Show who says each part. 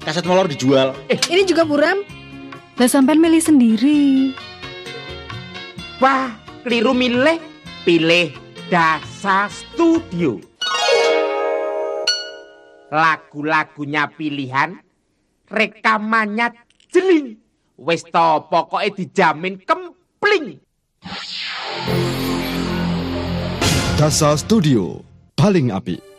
Speaker 1: kaset molor dijual.
Speaker 2: Eh, Ini juga buram.
Speaker 3: Lah sampean milih sendiri.
Speaker 4: Wah, keliru milih. Pilih Dasa Studio. Lagu-lagunya pilihan, rekamannya jeling. Wis to pokoke dijamin kempling.
Speaker 5: Dasa Studio paling apik.